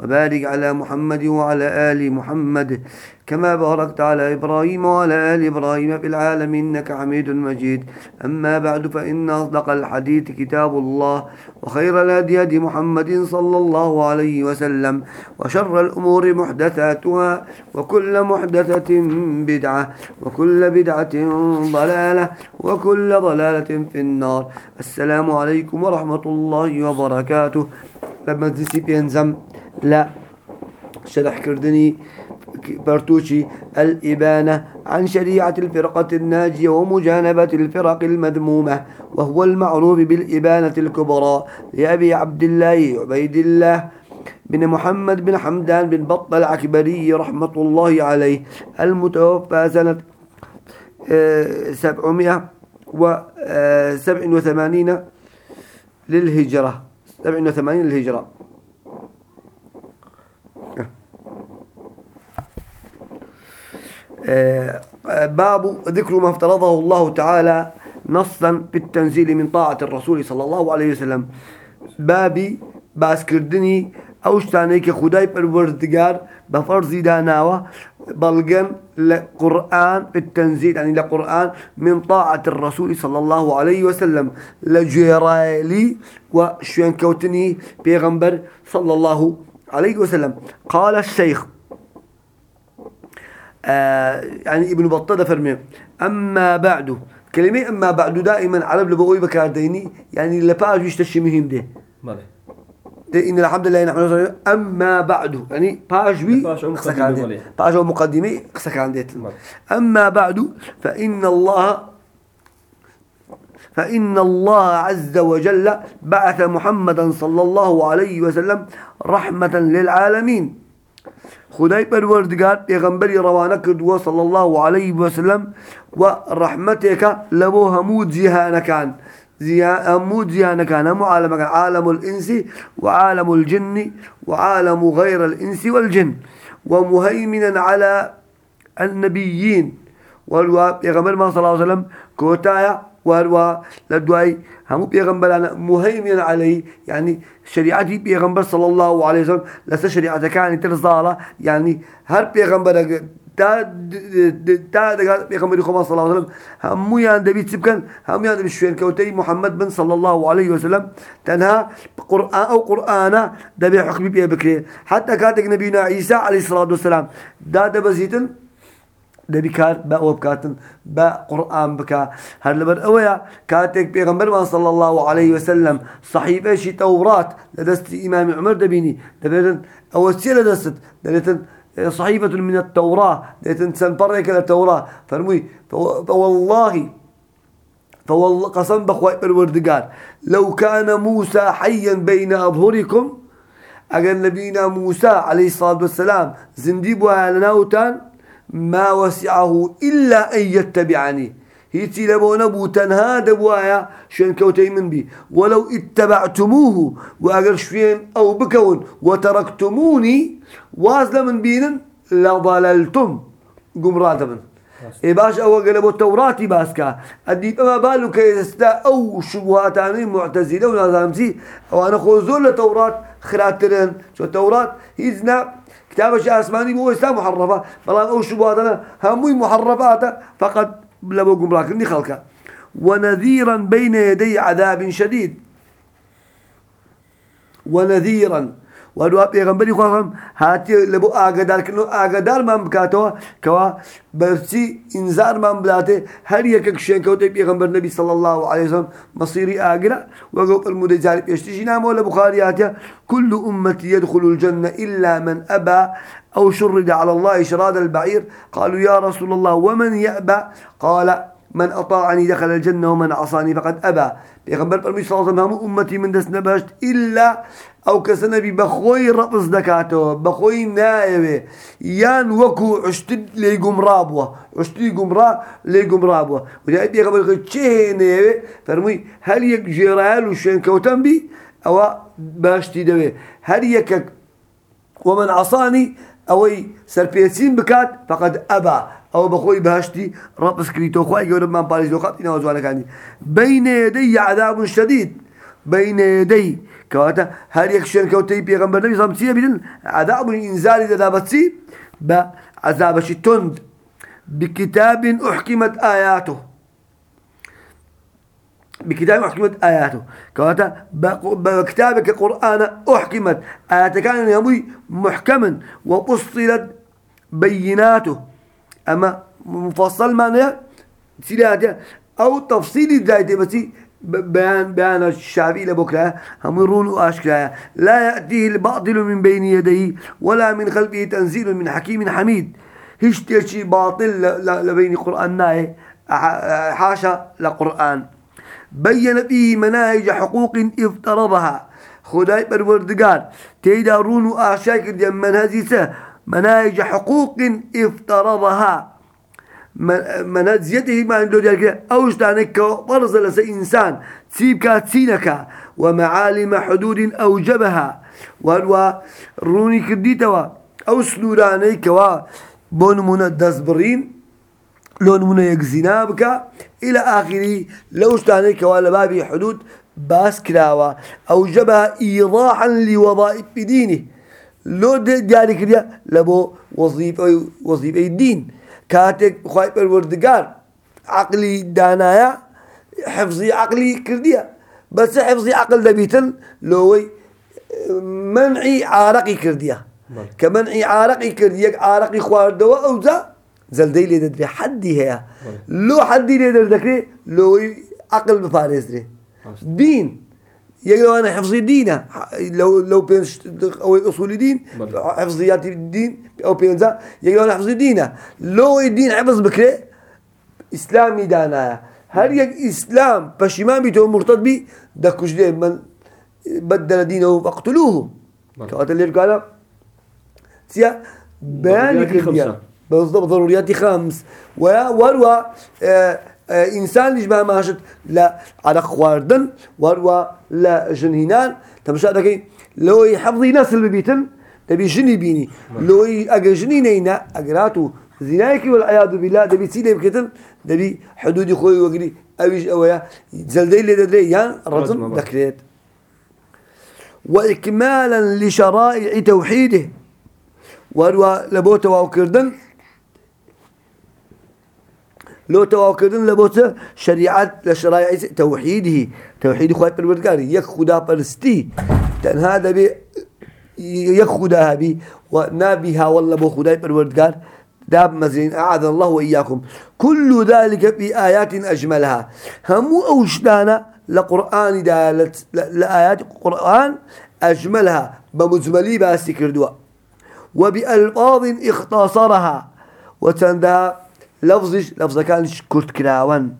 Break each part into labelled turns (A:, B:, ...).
A: وبارك على محمد وعلى آل محمد كما باركت على إبراهيم وعلى آل إبراهيم في العالم إنك حميد مجيد. أما بعد فإن أصدق الحديث كتاب الله وخير الهدي هدي محمد صلى الله عليه وسلم وشر الأمور محدثاتها وكل محدثة بدعة وكل بدعة ضلالة وكل ضلالة في النار. السلام عليكم ورحمة الله وبركاته. لما تسي بينزم لا شرح كردني برتوشي الإبانة عن شريعة الفرقة الناجية ومجانبة الفرق المذمومة وهو المعروف بالإبانة الكبرى لأبي عبد الله عبيد الله بن محمد بن حمدان بن بطل العكبري رحمة الله عليه المتوفى سنة آه، سبعمائة وسبع وثمانين للهجرة. سبع وثمانين للهجرة. آه، باب ذكر ما افترضه الله تعالى نصا بالتنزيل من طاعة الرسول صلى الله عليه وسلم. بابي باس كردني أو شتانيك خداي بالوردقار بفرزي داناوة. بلغن لقرآن بالتنزيل يعني لقرآن من طاعة الرسول صلى الله عليه وسلم. لجيرالي وشوين كوتني بيغمبر صلى الله عليه وسلم. قال الشيخ آه يعني ابن بطة فرمي أما بعد كلمة أما بعد دائما عرب لبقوي بكارديني يعني لباج يشتشي مهم ده.
B: ماله
A: إن الحمد لله نحن أما بعد يعني باج بي
B: باج أو
A: قصك
B: مقدمة
A: عندي
B: وليه.
A: باج أو مقدمة قصك عندي
B: نعم.
A: أما بعد فإن الله فإن الله عز وجل بعث محمدا صلى الله عليه وسلم رحمة للعالمين. خدای پروردگار پیغمبری روانه کردووە صلى الله عليه وسلم ورحمتك لبو همو جهانكان زيا- همو جهانكان همو عالمكان عالم الإنس وعالم الجن وعالم غير الإنس والجن ومهيمنا على النبيين والوا پیغمبر ما صلى الله عليه وسلم كوتايا والوا لدواي هم پیغمبر مهيمن عليه. يعني شريعتي پیغمبر صلى الله عليه وسلم لسه شريعته كان ترزاله يعني هر پیغمبر تا تا دقال پیغمبر خدا صلى الله عليه وسلم. هم يان دبي تبكن هم يان دبي شوين كوتي محمد بن صلى الله عليه وسلم. تنها قرآن أو قرآن دبي حكم بيه حتى كاتك نبينا عيسى عليه الصلاة والسلام. دا دبزيتن دبي كار بأو بكاتن بقرآن بكا هر لبر أويا كاتك بيغمبر صلى الله عليه وسلم صحيفة شي توراة لدست إمام عمر دبيني دبيتن أو سيلة دست دبيتن صحيفة من التوراة دبيتن سنفرك التوراة فرمي فو- فوالله فوالله قسم بخوي الوردقار لو كان موسى حيا بين أظهركم أجل نبينا موسى عليه الصلاة والسلام زنديبها لناوتان ما وسعه إلا أن يتبعني. هيتي لبونا بو تنها دبوايا شين كوتي من بي. ولو اتبعتموه وأجر شين أو بكون وتركتموني وازل من بين لضللتم قمرات من. إيه باش أول قلبوا التوراة باسكا. أدي فما بالك يستا أو شبهاتاني معتزلة ونظامتي أو أنا خوزول التوراة خراترن شو التوراة هيزنا كتابة آسماني مو إسلام محرفة. فلان أو شبهاتنا هموي محرفات فقد لبو قمراكني خلقا ونذيرا بين يدي عذاب شديد. ونذيرا ودوا پیغمبری خواهم هاتی لبو آگدار کنو آگدار من بکاتوا کوا برسی انذار من بلاته هر یک کشین کوته پیغمبر نبی صلی الله علیه وسلم مصيري آگرا وقو المدجال يشتشي نام ولا بخارياتها كل أمتي يدخل الجنة إلا من أبى أو شرد على الله شراد البعير قالوا يا رسول الله ومن يأبى قال من أطاعني دخل الجنة ومن عصاني فقد أبى پیغمبر فرمی صلی الله علیه و امتی من دست نباشت إلا ئەو کەسە نەبی بەخۆی ڕەپز دەکاتەوە بەخۆی نایەوێ. یان وەکو عشتت لێ گومڕا بووە. عشتی گومڕا لێ گومڕا بووە. وریای پێغەمبەر چێنێوێ فەرمووی هەر یەک ژێرایل و شوێنکەوتەم بی ئەوە باشتی دەوێ. هەر یەکەک ومن عسانی ئەوەی سەرپێچین بکات فقط ئەبا. ئەو بەخۆی باشتی ڕەپسکریتۆ خی گەورەمان پارێزۆ خاتی ناوە جوانەکانی. بینێدەی یعدابون شدید. بين يدي. كواتا هل يكشن كوتي بيغمبر نبي صلى الله عليه عذاب إنزالي ذا بتصي بعذاب شتند بكتاب أحكمت آياته. بكتاب أحكمت آياته. كواتا بكتابك قرآن أحكمت. آيات كان يموي محكما وفصلت بيناته. أما مفصل معناه سلاته أو تفصيل ذاته بس بيان بيان الشافعي لبكرة هم يرون وأشكرا لا يأتيه الباطل من بين يديه ولا من خلفه تنزيل من حكيم حميد. هيش تشي باطل لبين قرآن حاشا لقرآن. بين فيه مناهج حقوق افترضها خداي بروردگار تيدا رون وآشاك دي منهزيسة مناهج حقوق افترضها منهزيته ما عنده ذلك أوش تانك فرز لس إنسان تسيبك تسينك ومعالم حدود أوجبها وهو روني كديتوا أو سنوراني كوا بون من دزبرين لون من يكزنا بك إلى آخره لو اشتاني كوالا بابي حدود باس كلاوة أوجبها إيضاحا لوظائف دينه لو دياري كريا لبو وظيفة وظيفة الدين كاتك خايب الوردقار عقلي دانايا حفظي عقلي كرديا بس حفظي عقل دبيتن لوي منعي عارقي كرديا كمنعي عارقي كرديا عارقي خواردوا أوزا زلدي لي ددري حدي هي لو حدي لي ددري لو عقل بفارس دين يقولوا أنا حفظي دينه لو لو بين أو أصول دين حفظيات الدين أو بينزا يقولوا أنا حفظي دينه لو الدين حفظ بكرة إسلامي دانا هل يك إسلام بشيمان بيتو مرتد بي؟ دكوش ده من بدل دينه فاقتلوه. كوات اللي قال سيا بيان بالضبط ضروريات خمس. وروى آه آه، إنسان ليش ما ماشت لا على خواردن وروى لا جنينان تمشى دكي لو يحفظي نسل ببيتن تبي جني بيني. لو أجر جنينينا أجراتو زنايك والعياذ بالله. دبي تسيلي بكتن؟ دبي حدود خوي وقري. أويش أويا. زلدي اللي ددري. يان رجل ذكريت وإكمالا لشرائع توحيده. وروى لبوت وكردن لو توكلن لبوت شريعة لشرائع توحيده. توحيد خواهد بالوردقاري يك خدا برستي تنها دبي يك خداها بي ونابيها والله بو خداي بالوردقار داب مزين أعاذ الله وإياكم كل ذلك في آيات أجملها. هم أوشدانا لقرآن دالت لآيات القرآن أجملها. بمجملي باستكردوا وبألفاظ اختصرها. وتندها لفظش لفظ كان كرت كراون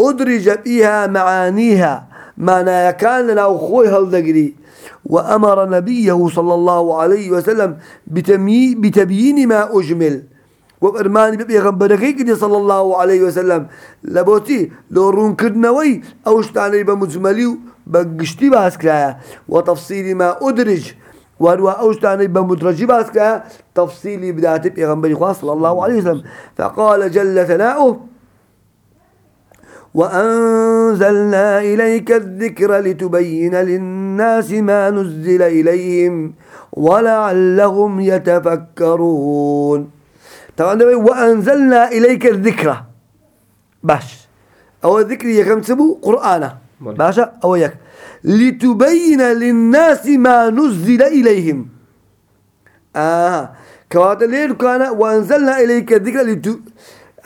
A: أدرج فيها معانيها معنى كان لنا أخوي هالدقري وأمر نبيه صلى الله عليه وسلم بتبيين ما أجمل. وفرمان بيغمبركي كده صلى الله عليه وسلم. لبوتي لو رون كرنوي أو اشتاني بمجملي بقشتي باسكرايا. وتفصيل ما أدرج وهو أوشتاني بمدرجي باسكا تفصيلي بداية بيغنبري خاص صلى الله عليه وسلم. فقال جل ثناؤه وأنزلنا إليك الذكر لتبين للناس ما نزل إليهم ولعلهم يتفكرون. طبعا وأنزلنا إليك الذكر. باش. أو الذكر يكمسبه قرآن. باشا أو يك لتبين للناس ما نزل إليهم. آه. كواتا لير كان وأنزلنا إليك الذكر لتو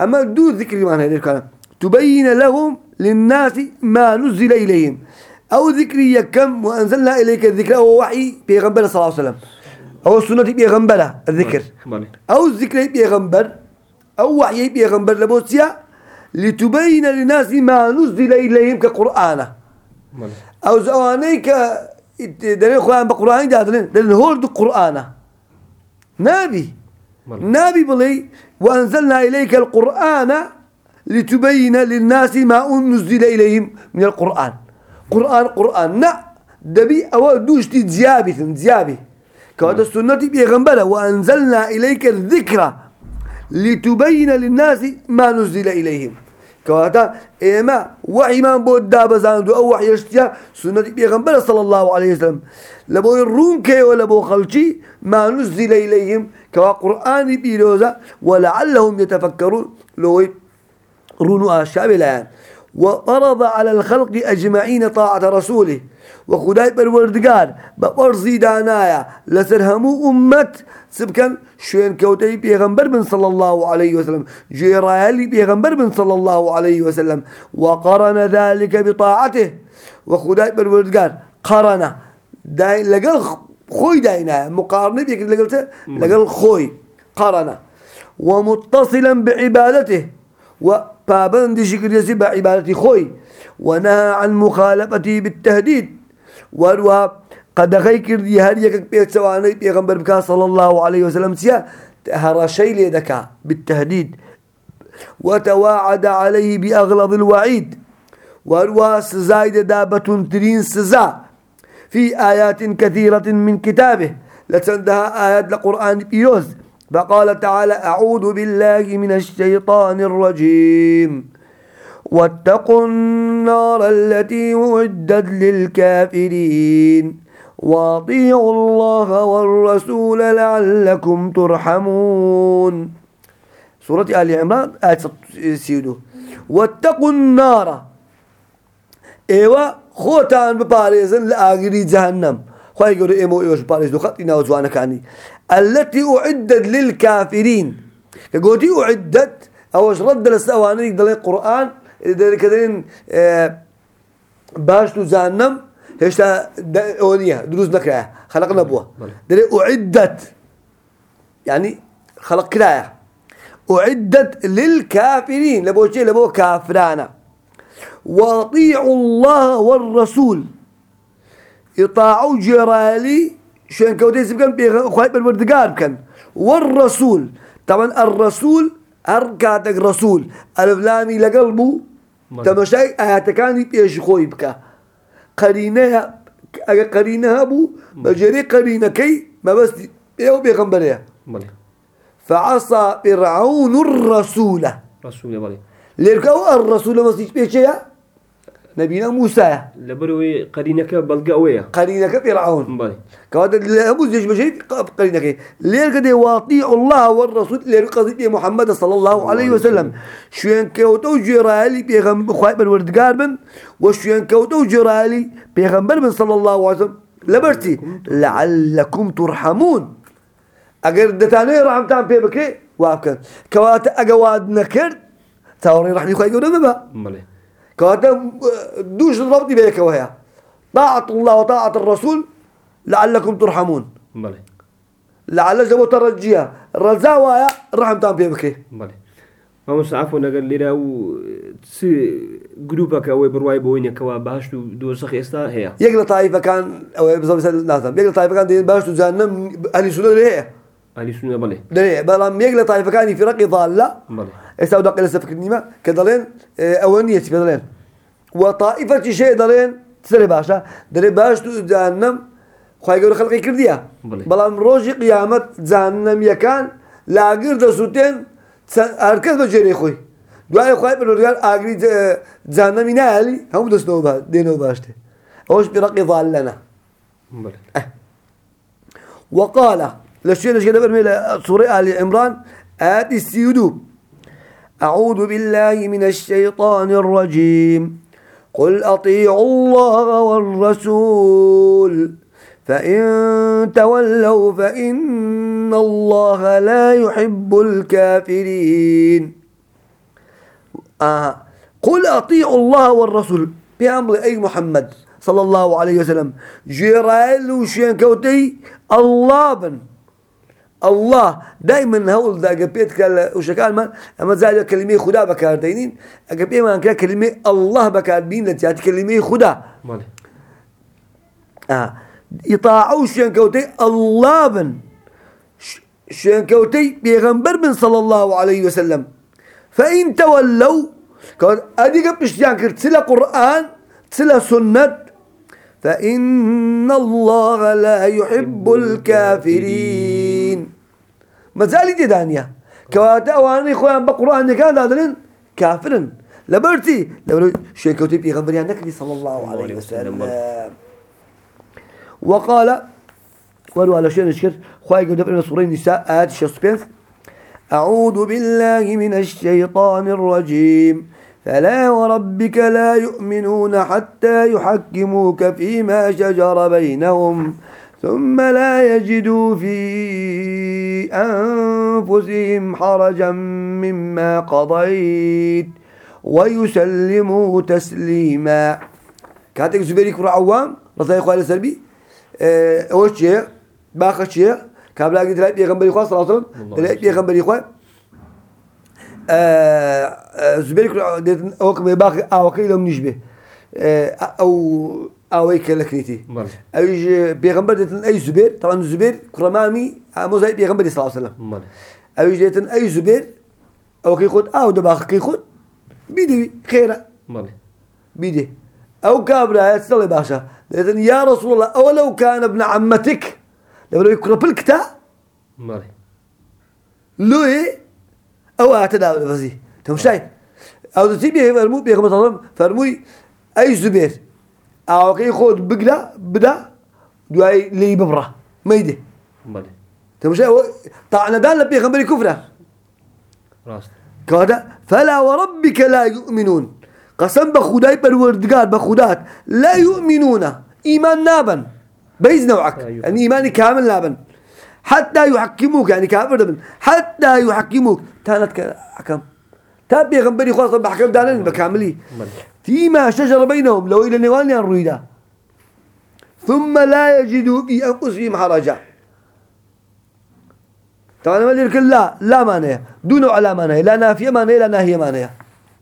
A: أما دو ذكر معنى لير كان تبين لهم للناس ما نزل إليهم. أو ذكر يكم وأنزلنا إليك الذكر أو وحي بيغنبر صلى الله عليه وسلم. أو سنة بيغنبر الذكر. أو الذكر بيغنبر أو وحي بيغنبر لبوسيا لتبين للناس ما نزل إليهم كقرآن أو زوانيك دليل قرآن بقرآن دادلين دليل هورد القرآن نبي نبي بلي وأنزلنا إليك القرآن لتبين للناس ما نزل إليهم من القرآن. قرآن قرآن. نا دبي أو دوشتي زيابي زيابي. كهذا السنة بيغنبرة وأنزلنا إليك الذكرى لتبين للناس ما نزل إليهم. كواتا إما وحي ما بود دابزان دو أو وحي اشتيا سنة بيغنبرة صلى الله عليه وسلم. لبو الرون كي ولا بو خلشي ما نزل إليهم كوا قرآن بيروزا ولعلهم يتفكرون. لو رونوا الشابلان وطرض على الخلق أجمعين طاعة رسوله. وخداي بالوردقار بأرزي دانايا لسرهمو أمت. سبكن شوين كوتي بيغمبر من صلى الله عليه وسلم. جيرالي بيغمبر من صلى الله عليه وسلم. وقرن ذلك بطاعته. وخداي بالوردقار قرن. داي لقل خوي داينا. مقارنة بيك لقلته لقل خوي. قرن. ومتصلا بعبادته. وبابن شكر يسي بعبادة خوي ونهى عن مخالفته بالتهديد. وروى قد غيكر دي هريك بيت سواني بيغمبر بكا صلى الله عليه وسلم سيا هرشي ليدكا بالتهديد. وتواعد عليه بأغلظ الوعيد. وروى سزايد دابة ترين سزا. في آيات كثيرة من كتابه. لتندها آيات القرآن بيوز. فقال تعالى أعوذ بالله من الشيطان الرجيم. واتقوا النار التي أعدت للكافرين. وأطيعوا الله والرسول لعلكم ترحمون. سورة آل عمران آية سيدو واتقوا النار. أيوه خوتان بباريزن لآغري جهنم. خواهي يقولوا ايمو إيوش باريزو خطينا وزوانا كاني. التي أعدت للكافرين. قلتي أعدت أوش رد للسواني يقدر القرآن كذلك آه، باش تزانم هشتا أولية دروز نكرة خلقنا بوا. دلي أعدت يعني خلق كراية أعدت للكافرين لبو شيء لبو كافرانا. وأطيعوا الله والرسول. يطاعوا جرالي شين كودي سبكن بخواي بالوردقار كان والرسول طبعا الرسول أركاتك رسول. الفلاني لقلبه تمشي آياتكاني بيش خوي بك قرينها قرينها بو بجري قرينة كي ما بس يو بيغنبريها فعصى فرعون الرسول.
B: رسول بالي
A: ليركو الرسول ما سيش بيشيا؟ نبينا موسى.
B: لبروي قرينك بلقاوية
A: قرينك فرعون.
B: بالي
A: كواتا لابو بشي قرينك. لير كده واطيع الله والرسول لير قصدي محمد صلى الله عليه وسلم. شوين كوتو جرالي بيغم خوايب الوردقار من وشوين كوتو جرالي بيغمبر من صلى الله عليه وسلم. لبرتي لعلكم ترحمون. اگر دتاني رحمتان بي بكري وابكن كواتا أقواد نكر تاوري رحمي خواهي قولنا ببا كواتا دوش الربط بيك وهي. طاعة الله وطاعة الرسول لعلكم ترحمون.
B: بالي
A: لعل جبو ترجيها رزاوة رحمتان بي بكري
B: بالي ما مسعفو نقول لنا و تسي جروبك أو برواي بوينة كوا باشتو دو سخي استا هي.
A: يقل طائفة كان أو بزوج الناس يقل طائفة كان دين باش تجانم أهل سنة ليه؟
B: علي سنة بالي
A: ليه بلام يقل طائفة كان في رقي ضالة
B: بالي
A: استودع قل سفك النيمة. كدلين أولية بدلين وطائفة شيء دلين تسري باشا. دلي باش تجانم خواهي يقول خلقي كرديا. بلام روجي قيامة جهنم يكان. لاقر دسوتين هركز بجري خوي. دوای خوای پر رجال آگری جهنمی نه علی هم دست نو با دینو باشته. أوش برقي ضالنا
B: بالي
A: وقال لشيء لشيء برمي سورة آل عمران. آت السيدو. أعوذ بالله من الشيطان الرجيم. قل أطيعوا الله والرسول. فإن تولوا فإن الله لا يحب الكافرين. آه. قل أطيعوا الله والرسول. بأمر أي محمد صلى الله عليه وسلم. جيرال وشين كوتي. الله بن. الله دائما هول ذا قبيت كال وشكال ما أما زاد كلمة خدا بكار دينين. قبيت ما كان كلمة الله بكار بين لتيات كلمة خدا.
B: ماله
A: آه. يطاعوا شين كوتي الله بن. ش- شين كوتي بيغمبر من صلى الله عليه وسلم. فإن تولوا كون أدي قبل اشتيان كرت سلا قرآن سلا سنة. فإن الله لا يحب الكافرين. ما زال دانيا كواتا واني خوان بقرآن كان هذا كافر لبرتي لو شين كوتي بيغمبر يعني نكلي صلى الله عليه
B: وسلم.
A: وقال ولو على شيء نشكر خواهي قد دبرنا سورة النساء آيات الشسبنس أعوذ بالله من الشيطان الرجيم. فلا وربك لا يؤمنون حتى يحكموك فيما شجر بينهم. ثم لا يجدوا في أنفسهم حرجا مما قضيت ويسلموا تسليما. كاتك زبيري كرة عوام رضي الله عنه سلبي. آه، أول شيء؟ باخر شيء؟ كابلا قلت لك بيغمبري خواه صلى الله عليه وسلم؟
B: الله
A: دلائي بيغمبري خواه آه، آه، زبيري كرة ديت أوك باخر أو كيلو من نجبه أو كلكنيتي
B: ماله
A: أيج بيغمبر ديتن أي زبير طبعا زبير كرمامي مو زي بيغمبري صلى الله عليه وسلم أيج ديتن أي زبير أو كي خد أو دباخ كي خد بيدي خيره بيده أو كابرا يتصلي باشا. لأن يا رسول الله أولو كان ابن عمتك لو يقرب الكتا
B: ماله
A: لو إيه أو أعتدى بزي تم شايف أو تسيبي فرمو بيغم صلى فرموي أي زبير أو كي خود بقلا بدا دواي لي ببرة ما يدي.
B: ماله
A: تم شايف طعنا دان لبيغمبري كفرة.
B: راست.
A: كذا فلا وربك لا يؤمنون. قسم بخداي بالوردقات بخدات لا يؤمنون. إيمان نابا بيز نوعك. يعني إيماني كامل نابا حتى يحكموك يعني كافر حتى يحكموك. تانت حكم تابي غنبري خاصة بحكم دانين بكاملي
B: ماله
A: فيما شجر بينهم لو إلى نوال ينرويدا ثم لا يجدوا في أنفسهم حرجا طبعا ما يقول لا لا معنى دون على معنى لا نافية معنى لا ناهية معنى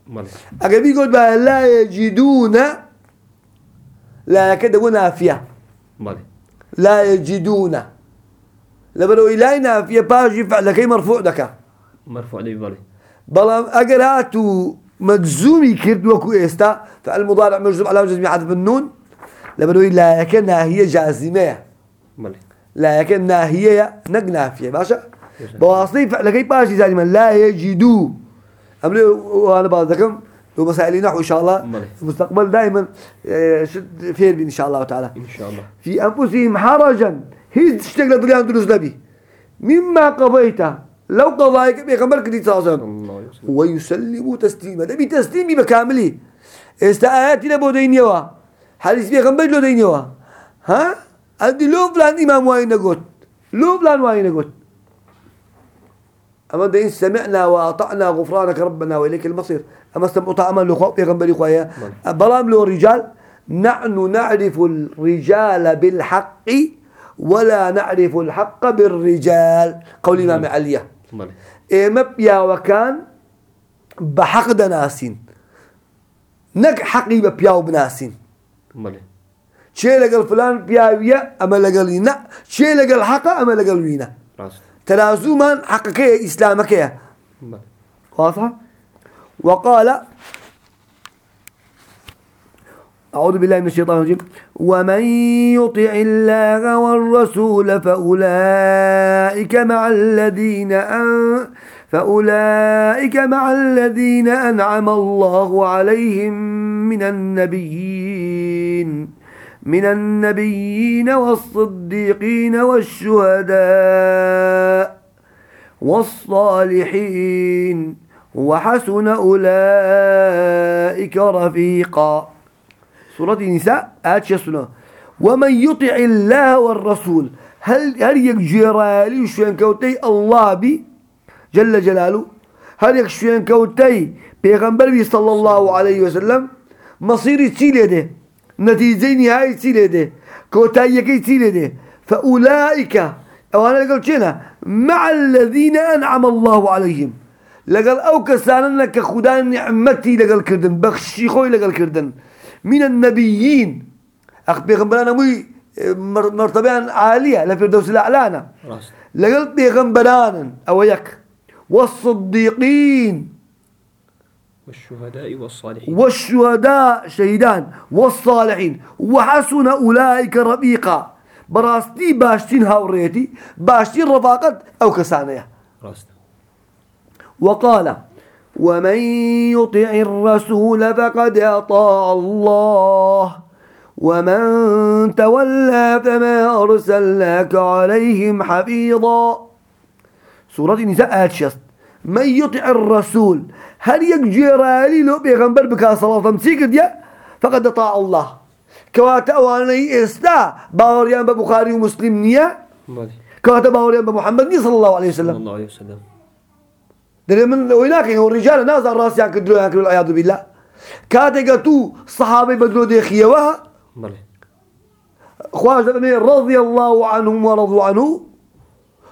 B: ماله
A: أقبل يقول بقى لا يجدون لا يكدبوا نافية. لا يجدون. لبرو إلهي نافية باجي فعل كي مرفوع دكا
B: مرفوع لي ماله
A: بلام اگر هاتو مجزومي كرد وكو استا فالمضارع مجزوم على جزم حذف النون لبروي لا يكن ناهية جازمة لا يكن ناهية نق نافية باشا. بواصلي فعل كي باشي زالما لا يجدو أمري وأنا بعضكم لو مسائل نحو إن شاء الله
B: مالي.
A: في المستقبل دائما شد فير إن شاء الله تعالى
B: إن شاء الله
A: في أنفسهم حرجا هي تشتغل دليان دروس نبي مما قضيته لو قضايك بيغمبر كدي
B: يسلم
A: ويسلم تسليما. نبي تسليمي بكامله. استآياتي لبو دينيوا حديث بيغمبر لو دينيوا ها؟ عندي لو فلان إمام واين قلت لو فلان واين قلت أما دين سمعنا وأطعنا غفرانك ربنا وإليك المصير. أما استمعوا عمل لخوة بيغمبر إخويا بلام له رجال. نحن نعرف الرجال بالحق ولا نعرف الحق بالرجال. قول الإمام علي إيما بيا وكان بحق دناسين. نك حقي بياو بناسين.
B: ماله
A: شيء لقل فلان أما لقل شيء لقل حق أما لقل وينا
B: راست.
A: تلازما حقك إسلامك
B: ماله
A: واضحة وقال أعوذ بالله من الشيطان الرجيم. ومن يطع الله والرسول فأولئك مع الذين أن فأولئك مع الذين أنعم الله عليهم من النبيين من النبيين والصديقين والشهداء والصالحين وحسن أولئك رفيقا. سورة النساء آيات شسنا ومن يطع الله والرسول هل هل يجرالي شوين كوتي الله بي؟ جل جلاله هل يكشوين كوتي بيغمبر بي صلى الله عليه وسلم؟ مصيري تسيلي ده نتيجة نهاية تسيلي ده كوتاي يكي تسيلي ده فأولئك أو أنا قلت شنا مع الذين أنعم الله عليهم. لقال أو كسانا لك خدا نعمتي لقال كردن بخشي خوي لقال كردن. من النبيين. أخ بيغمبرانا موي مرتبة عالية لفردوس الأعلانة
B: راست.
A: لقال بيغمبرانا أو يك والصديقين
B: والشهداء والصالحين
A: والشهداء شهيدان والصالحين وحسن أولئك رفيقا براستي باشتين هاوريتي باشتين رفاقت أو كسانية
B: راست.
A: وقال ومن يطع الرسول فقد أطاع الله ومن تولى فما أرسلناك عليهم حفيظا سورة النساء آيات شست. من يطع الرسول هل يجرالي لو بيغنبر بك صلاة مسيك ديا فقد أطاع الله. كواتا واني استا باوريان ببخاري ومسلم نيا؟ كواتا باوريان بمحمد صلى الله عليه وسلم
B: صلى الله عليه وسلم.
A: دل من ويناك؟ هو الرجال ناس الراس ياكدلو ياكلوا العياذ بالله. كاتي قتو صحابي بدلو دي خيوها
B: مالي
A: خواج بن رضي الله عنهم ورضوا عنه.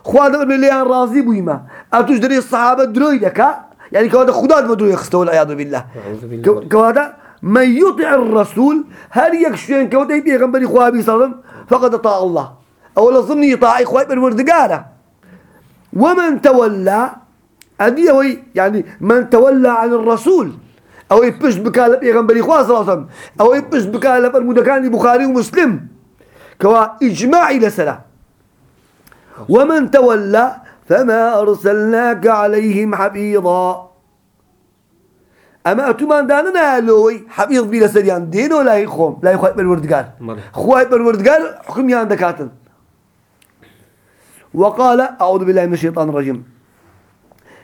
A: خواج بن ليان راضي بويما أتوش دري الصحابه دروي دكا؟ يعني كواتا خداد بدو يخستوا العياذ بالله.
B: أعوذ بالله.
A: كو- كواتا من يطع الرسول هل يكشفين كواتا يبي غنبري خوابي صلى الله عليه وسلم؟ فقد أطاع الله. أولا ظني يطاع خواب بالوردقاره ومن تولى أدي هوي يعني من تولى عن الرسول أو يبش بكالب يغنبري خواه صلى الله عليه وسلم أو يبش بكالب المدكان بخاري ومسلم. كوا إجماعي لسلا. ومن تولى فما أرسلناك عليهم حفيظا. أما أتمان داننا لوي حفيظ بلا سريان دين ولا يخوم لا يخوي بالوردقال. خوي بالوردقال حكم يان دكاتن وقال أعوذ بالله من الشيطان الرجيم.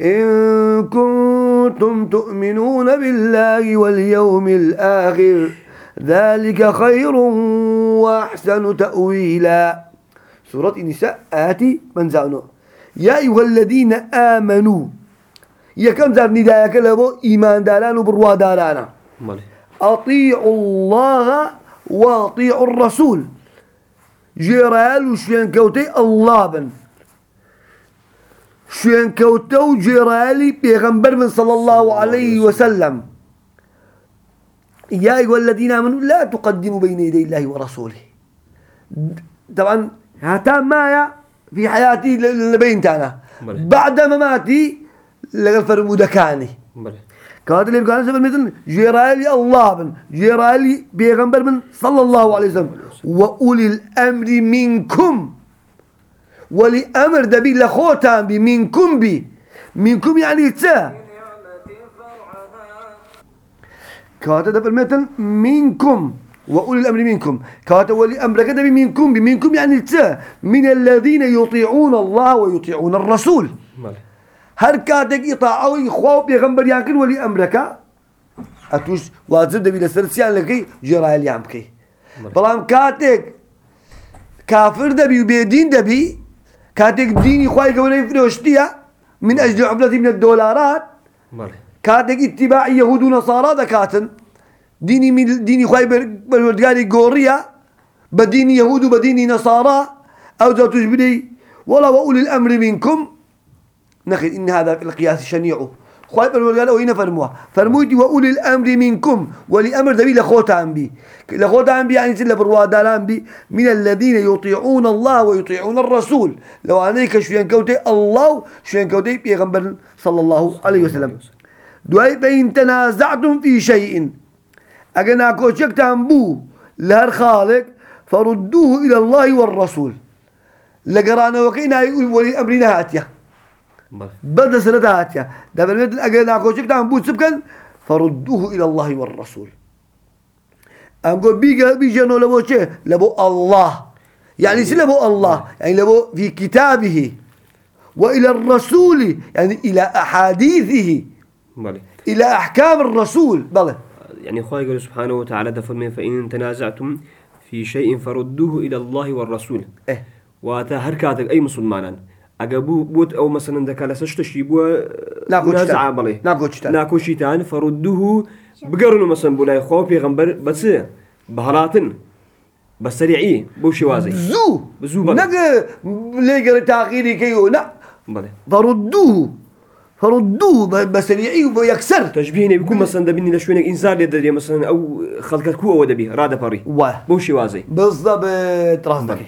A: إن كنتم تؤمنون بالله واليوم الآخر ذلك خير وأحسن تأويلا. سورة النساء آتي من زعنه يا أيها الذين آمنوا يا كم زار ندايك لبو؟ إيمان داران وبروا دارانا
B: مالي.
A: أطيعوا الله وأطيعوا الرسول. جيرال وشين كوتي الله بن. شين كوتو جيرالي بيغمبر من صلى الله عليه وسلم. يا أيها الذين آمنوا لا تقدموا بين يدي الله ورسوله. طبعا هاتان مايا في حياتي لبين تانا. بعد مماتي لقى فرمودكاني
B: مالي
A: كهذا اللي بقى سبب مثل جيرالي الله بن جيرالي بيغمبر من صلى الله عليه وسلم. وأولي الأمر منكم. ولي أمر دبي لخوتان بي منكم بي؟ منكم يعني تا كهذا دبل مثل منكم وأولي الأمر منكم. كهذا ولي أمر بي منكم بي؟ منكم يعني تا من الذين يطيعون الله ويطيعون الرسول. هر کاتێک ئیتاعەوەی خوا و پێغەمبەریان کرد وەلی ئەمرەکە ئەتوش واجب دەبی لەسەر چیان لەکەی ژێڕایلیان بکەی بەڵام کاتێک کافر دەبی و بێدین کاتێک دینی خوای گەورەی فرۆشتیە من ئەجل عملەتی من الدۆلارات
B: مالي
A: کاتێک ئیتیباعی یەهود و نەسارا دەکاتن دینی میل- دینی خوای بەروەردگاری گۆڕیە بە دینی یەهود و بە دینی نەسارا ئەو جا توش بدەی وەڵا وەئولی الأمر منكم. نخل إن هذا في القياس شنيع خواهي بالورقال أو هنا فرموها فرمويتي وأولي الأمر منكم ولي أمر دبي لخوتا بي لخوتا بي يعني سلا بروادالان بي من الذين يطيعون الله ويطيعون الرسول. لو عليك شوين كوتي الله شوين كوتي بيغمبر صلى الله عليه وسلم. دعي فإن تنازعتم في شيء أجنا كوشك تنبو لهر خالق فردوه إلى الله والرسول. لقرانا وكينا ولي أمرنا هاتيه
B: مالي
A: بدأ سنداتها ده بالمثل أجل ناقوشك ده بوت سبكن. فردوه إلى الله والرسول. أنقول بيجا بيجا نو لبو شيء لبو الله. يعني سي لبو الله؟ يعني لبو في كتابه. وإلى الرسول. يعني إلى أحاديثه.
B: مالي
A: إلى أحكام الرسول. بلى
B: يعني خوي قال سبحانه وتعالى دفرمي فإن تنازعتم في شيء فردوه إلى الله والرسول.
A: إيه.
B: واتا هركاتك أي مسلمان أجابو بوت أو مثلا ذاك على سشت شيبوا
A: ناكو
B: منازعة
A: شتان.
B: بلي
A: ناكو شتان.
B: ناكو شيطان فردوه بقرنوا مثلا بولاي خو بيغمبر بس بهراتن بس سريعي بوشي وازي
A: زو
B: زو بلى
A: نق ليقر تاخيري كيو لا
B: بلي
A: فردوه فردوه ب- بس يعي ويكسر
B: تشبيهني بيكون مثلا دبيني لشوينك إنسان لدري مثلا أو خلقت كو أو دبي رادة باري
A: واه
B: بوشي وازي
A: بالضبط رصدك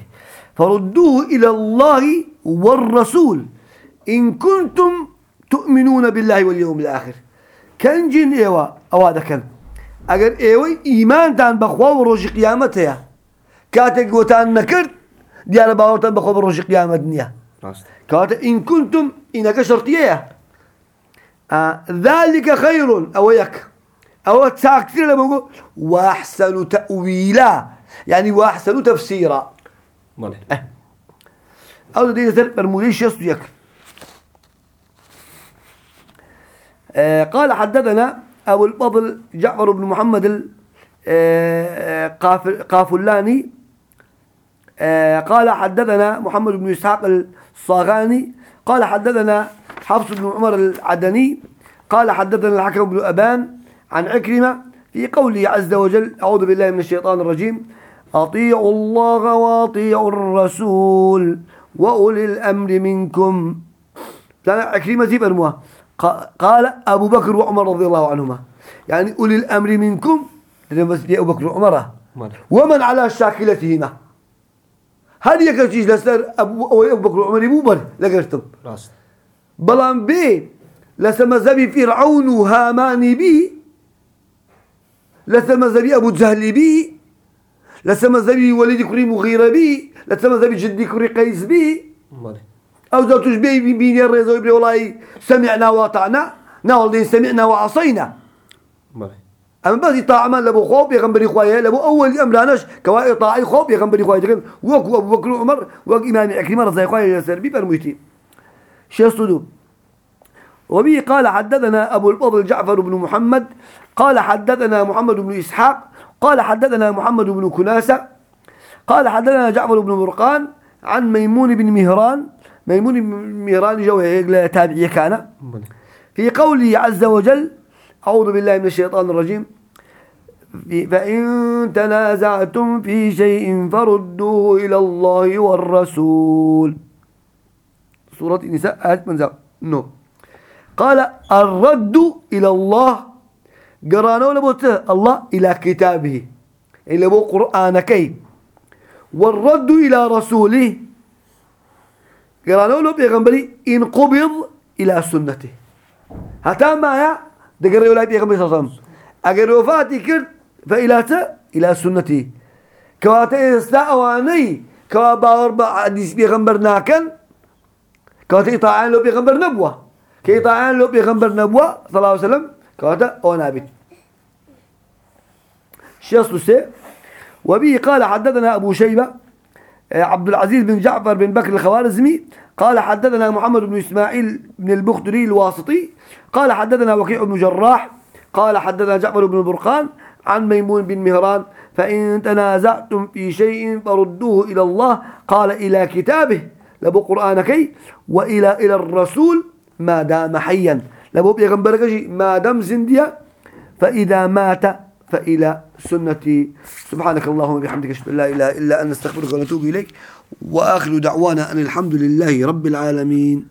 A: فردوه إلى الله والرسول. إن كنتم تؤمنون بالله واليوم الآخر. كان جن إيوا أوادا كان أجر إيوي إيمان تان بخوا وروج قيامتها كاتك وتان نكر ديال باورتان بخوا وروج قيامة دنيا
B: راست.
A: كات إن كنتم إنك شرطية آه ذلك خير أو يك. أو تساكتر لما يقول وأحسن تأويلا. يعني وأحسن تفسيرا.
B: بلي
A: أو دي تر برموليش يسو آه قال حدثنا أبو الفضل جعفر بن محمد ال- آه، قاف- قافلاني. آه، قال حدثنا محمد بن إسحاق الصاغاني. قال حدثنا حفص بن عمر العدني. قال حدثنا الحكم بن أبان عن عكرمة في قوله عز وجل أعوذ بالله من الشيطان الرجيم. أطيعوا الله وأطيعوا الرسول وأولي الأمر منكم. زي برموها ق- قال أبو بكر وعمر رضي الله عنهما. يعني أولي الأمر منكم بس أبو بكر وعمر. ومن على شاكلتهما. هل يكرتيش لسر أبو, أبو بكر وعمر؟ بل لقرتم بلان بي لسمزبي فرعون هامان بي لسمزبي أبو جهل بي لسمزبي وليد كري مغيرة بي لسمزبي جدي كري قيس بي. أو زوجتش بي بي بي الرزا ويبري والله سمعنا وأطعنا ناول سمعنا وعصينا. أما بس طاعة ما لبو خوب يغنبري خوايا لبو أول امرانش كوا طاعي خوب يغنبري خوايا. تكن وكو أبو بكر وعمر وك إمام عكرمه رضي خوايا يسر بي برميتي شو صدو وبه قال حدثنا أبو الفضل جعفر بن محمد قال حدثنا محمد بن إسحاق قال حدثنا محمد بن كناسة قال حدثنا جعفر بن مرقان عن ميمون بن مهران ميمون بن مهران جو تابعية كان. في قوله عز وجل أعوذ بالله من الشيطان الرجيم فإن تنازعتم في شيء فردوه إلى الله والرسول. سورة النساء آية من زعم نو. قال الرد إلى الله قرانا ولا بوته الله إلى كتابه. إلى بو قرآنكي والرد إلى رسوله. قرانا ولا بيغنبري إن قبض إلى سنته. هتا معايا دقر ولا بيغنبري صلى الله عليه وسلم. أجر وفاتي كرت فإلى إلى سنتي كواتا استأواني كوا باور حديث بيغنبر ناكن. كواتا إطاعان لو بيغنبر نبوة. كي إطاعان لو بيغنبر نبوة صلى الله عليه وسلم. كواتا أونابت شيصل سي وبه قال حدثنا أبو شيبة آه، عبد العزيز بن جعفر بن بكر الخوارزمي قال حدثنا محمد بن إسماعيل بن البختري الواسطي قال حدثنا وكيع بن جراح قال حدثنا جعفر بن برقان عن ميمون بن مهران فإن تنازعتم في شيء فردوه إلى الله قال إلى كتابه لبو قرآنك وإلى إلى الرسول ما دام حيا. لبو بيغنبرك ما دام زنديا فإذا مات فإلى سنتي سبحانك اللهم وبحمدك أشهد أن لا إله إلا أن نستغفرك ونتوب إليك. وآخر دعوانا أن الحمد لله رب العالمين.